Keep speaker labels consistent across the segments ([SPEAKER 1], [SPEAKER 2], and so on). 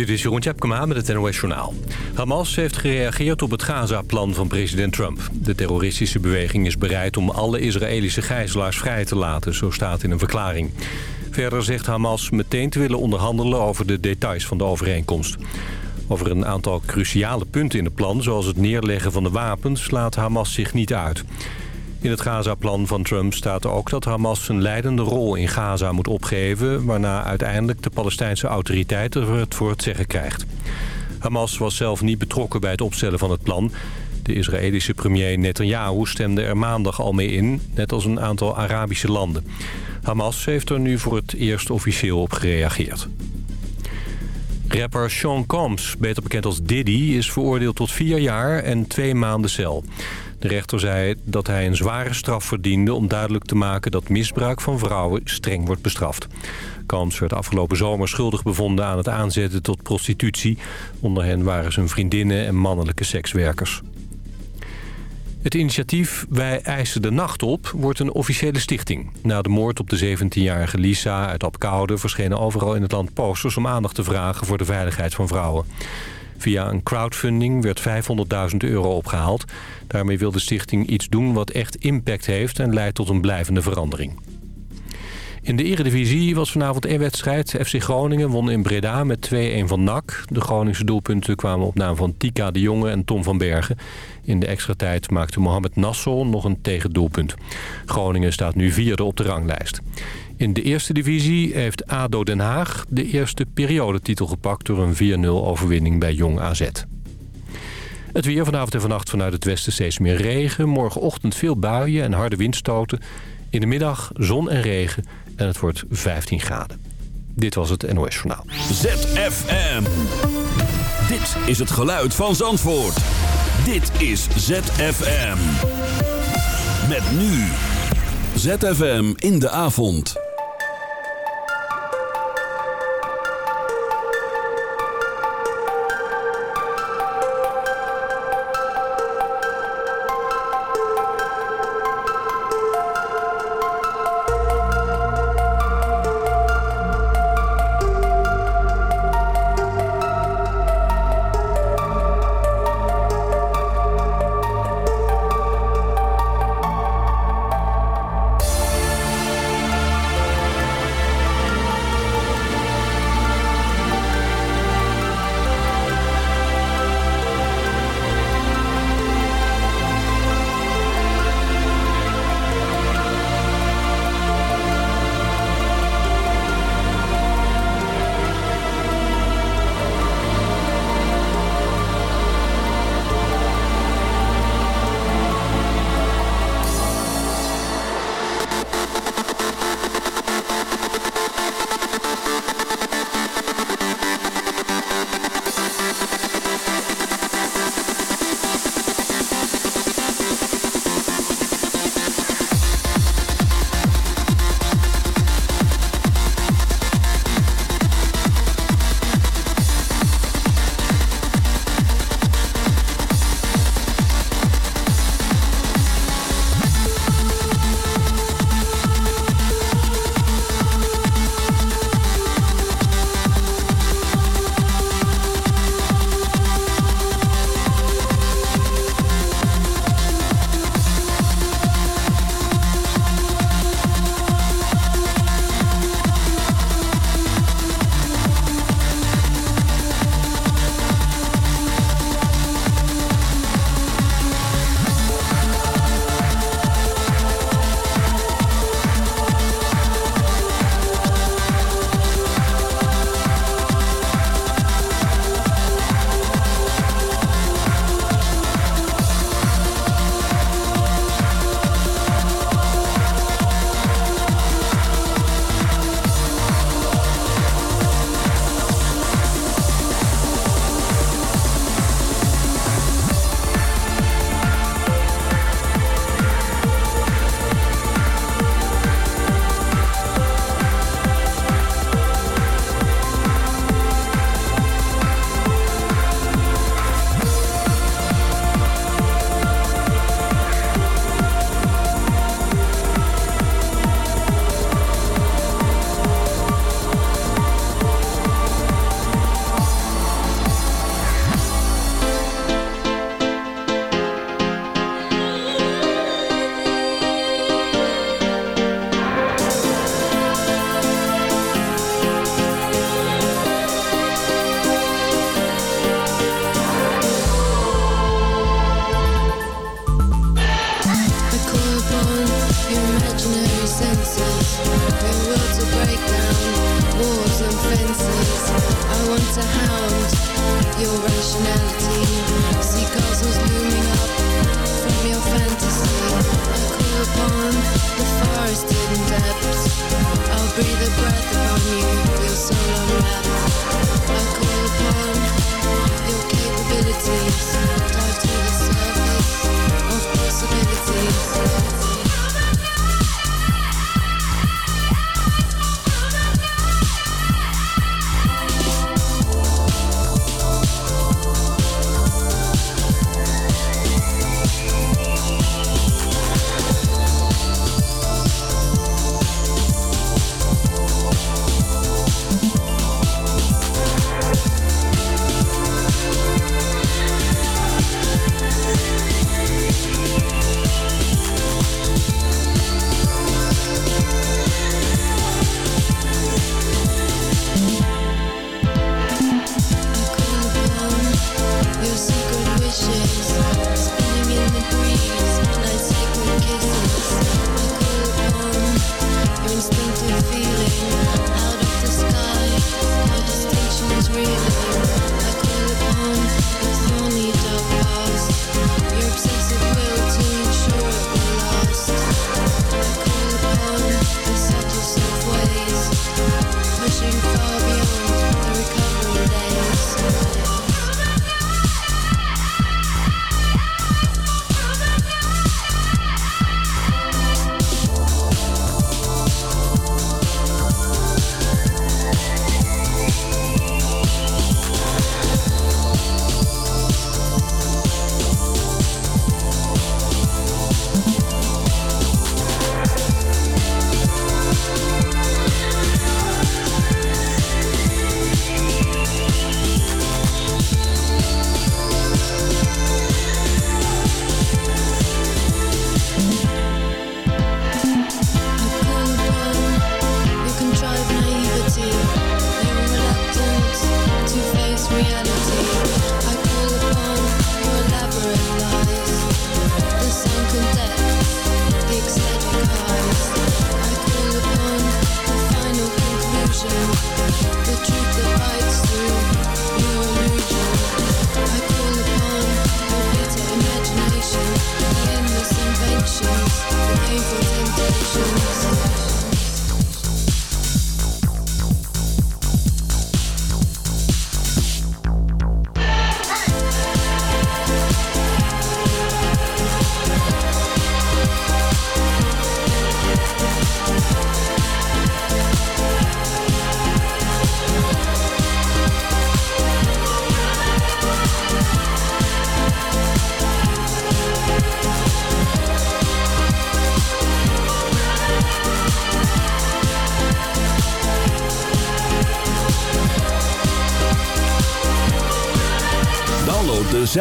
[SPEAKER 1] Dit is Jeroen Tjepkema met het NOS Journaal. Hamas heeft gereageerd op het Gaza-plan van president Trump. De terroristische beweging is bereid om alle Israëlische gijzelaars vrij te laten, zo staat in een verklaring. Verder zegt Hamas meteen te willen onderhandelen over de details van de overeenkomst. Over een aantal cruciale punten in het plan, zoals het neerleggen van de wapens, laat Hamas zich niet uit. In het Gaza-plan van Trump staat ook dat Hamas zijn leidende rol in Gaza moet opgeven... waarna uiteindelijk de Palestijnse autoriteit er het voor het zeggen krijgt. Hamas was zelf niet betrokken bij het opstellen van het plan. De Israëlische premier Netanyahu stemde er maandag al mee in, net als een aantal Arabische landen. Hamas heeft er nu voor het eerst officieel op gereageerd. Rapper Sean Combs, beter bekend als Diddy, is veroordeeld tot vier jaar en twee maanden cel. De rechter zei dat hij een zware straf verdiende om duidelijk te maken dat misbruik van vrouwen streng wordt bestraft. Combs werd afgelopen zomer schuldig bevonden aan het aanzetten tot prostitutie. Onder hen waren zijn vriendinnen en mannelijke sekswerkers. Het initiatief Wij eisen de nacht op wordt een officiële stichting. Na de moord op de 17-jarige Lisa uit Apkoude verschenen overal in het land posters om aandacht te vragen voor de veiligheid van vrouwen. Via een crowdfunding werd 500.000 euro opgehaald. Daarmee wil de stichting iets doen wat echt impact heeft en leidt tot een blijvende verandering. In de eredivisie was vanavond één wedstrijd. FC Groningen won in Breda met 2-1 van NAC. De Groningse doelpunten kwamen op naam van Tika de Jonge en Tom van Bergen. In de extra tijd maakte Mohamed Nassel nog een tegendoelpunt. Groningen staat nu vierde op de ranglijst. In de eerste divisie heeft ADO Den Haag de eerste periodetitel gepakt... door een 4-0 overwinning bij Jong AZ. Het weer vanavond en vannacht vanuit het westen steeds meer regen. Morgenochtend veel buien en harde windstoten. In de middag zon en regen en het wordt 15 graden. Dit was het NOS Journaal.
[SPEAKER 2] ZFM. Dit is het geluid van Zandvoort. Dit is ZFM. Met nu. ZFM in de avond.
[SPEAKER 3] breathe a breath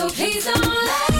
[SPEAKER 2] So please don't let.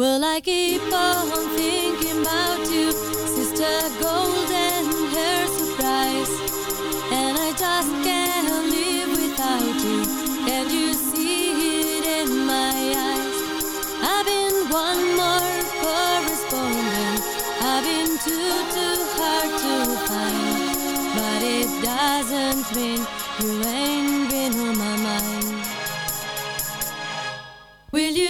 [SPEAKER 4] Well, I keep on thinking about you, sister golden hair surprise. And I just can't live without you. Can you see it in my eyes? I've been one more correspondent. I've been too, too hard to find. But it doesn't mean you ain't been on my mind. Will you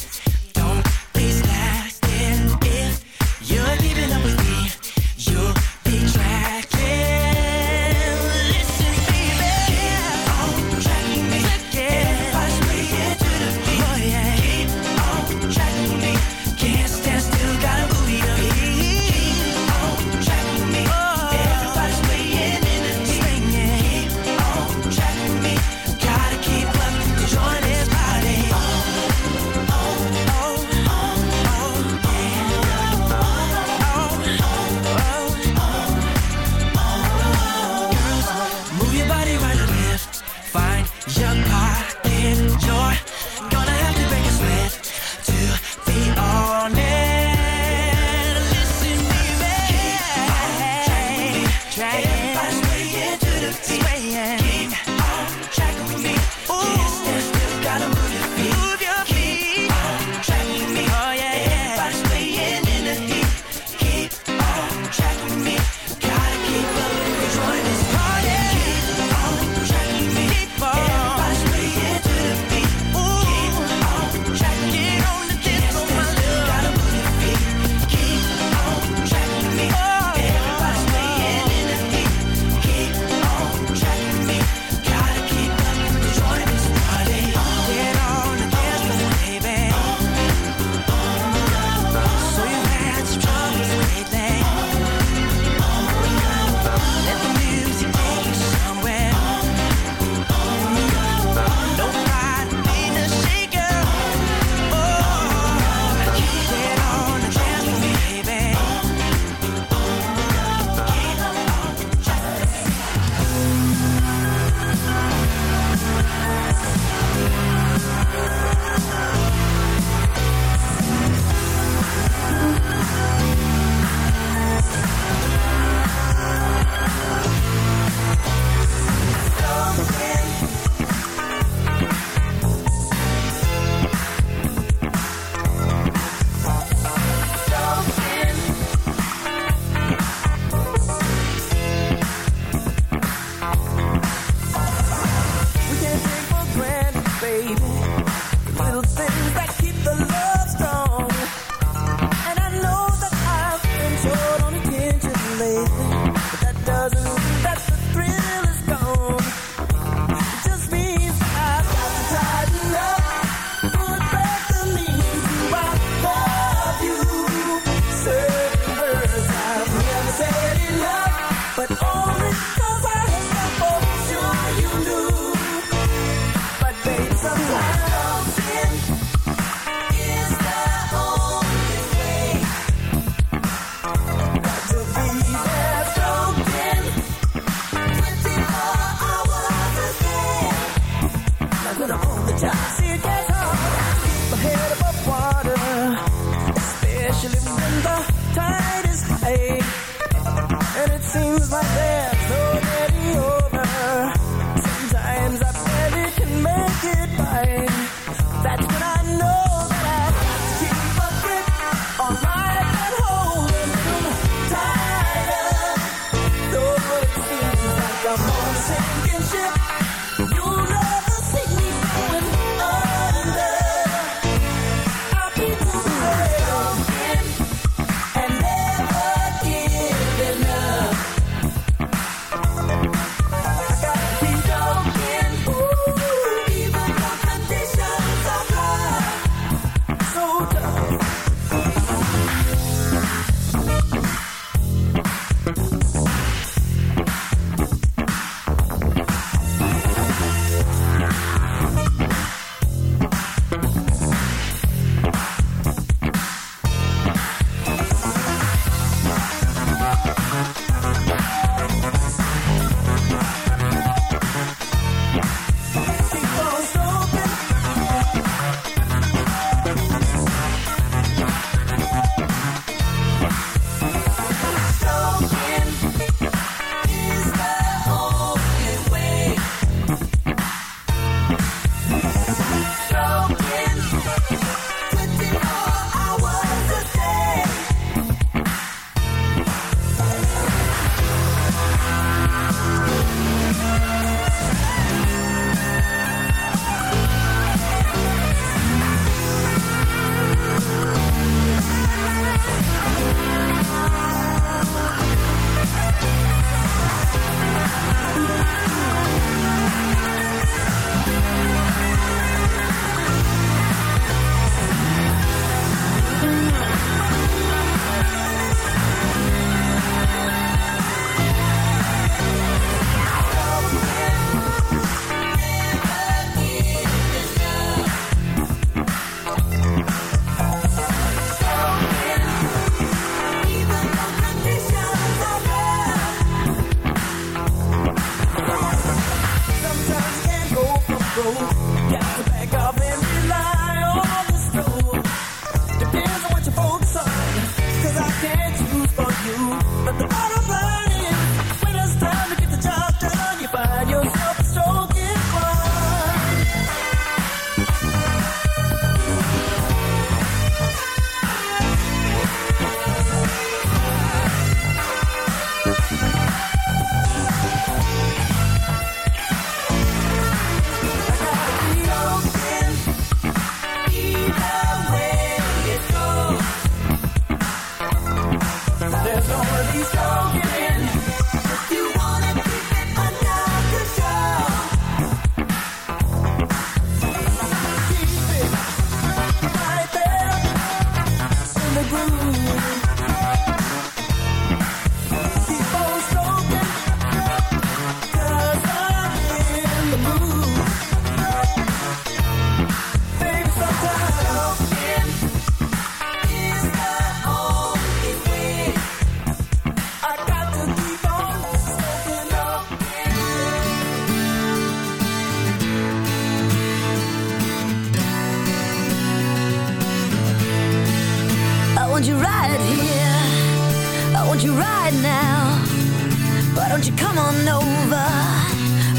[SPEAKER 5] my
[SPEAKER 6] day.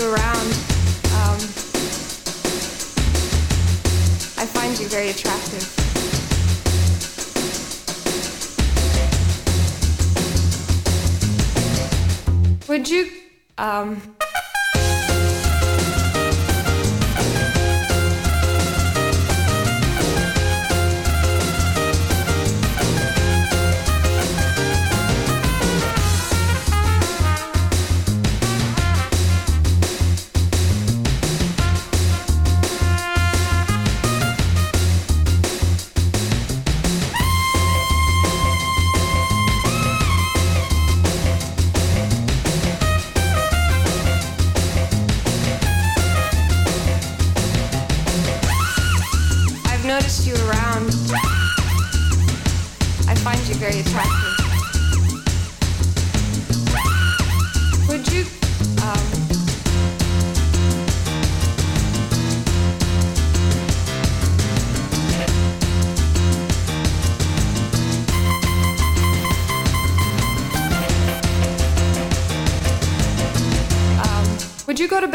[SPEAKER 7] Around.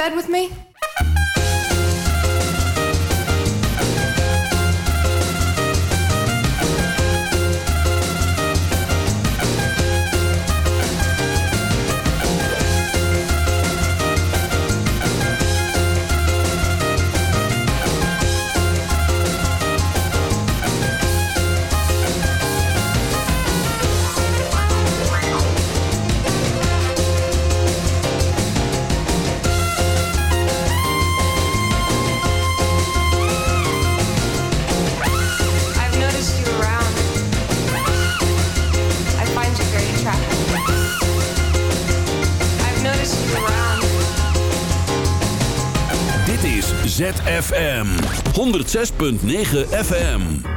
[SPEAKER 7] Bed with me?
[SPEAKER 2] 106.9 FM.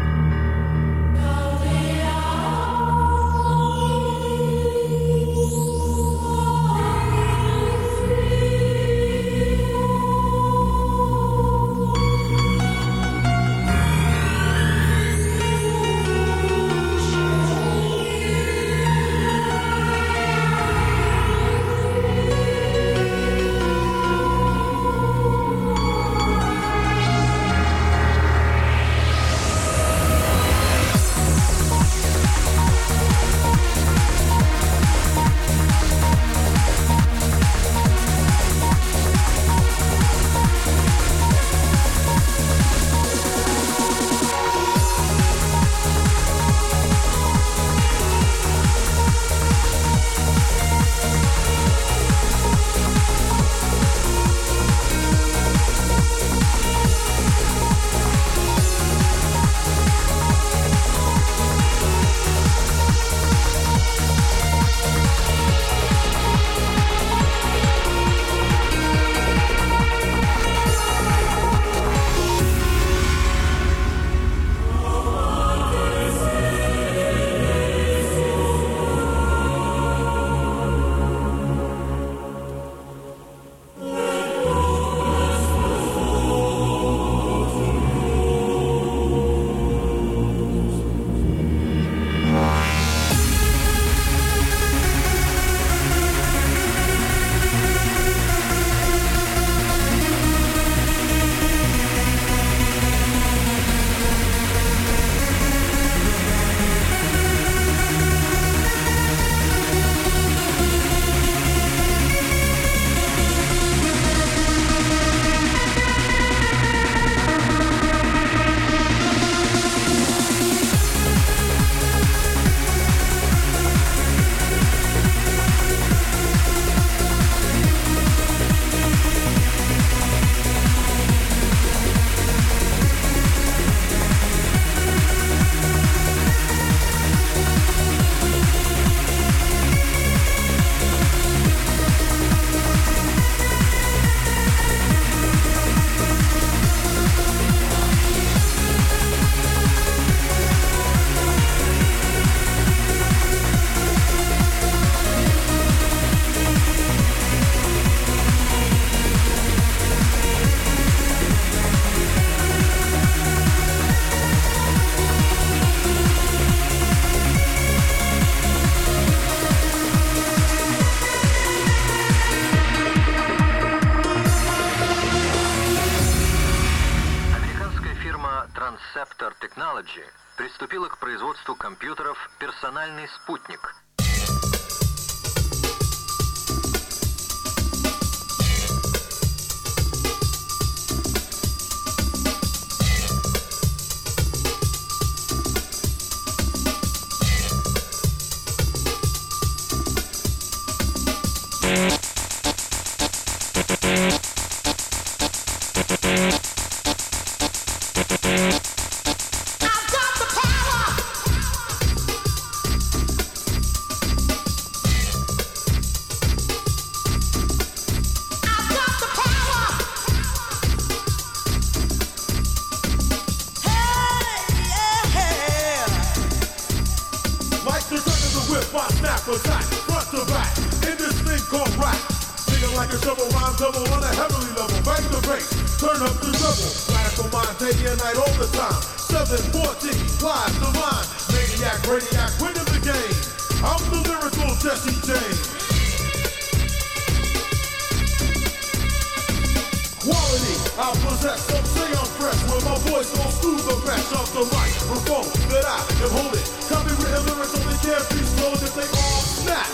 [SPEAKER 8] I possess, some say I'm fresh When my voice goes through the mesh of the mic. microphone that I am holding. Copywritten lyrics only can be slowed if they all snap.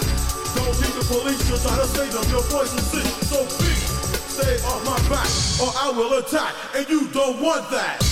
[SPEAKER 8] Don't think the police to try to save them, your voice is sick So please, stay on my back or I will attack And you don't want that.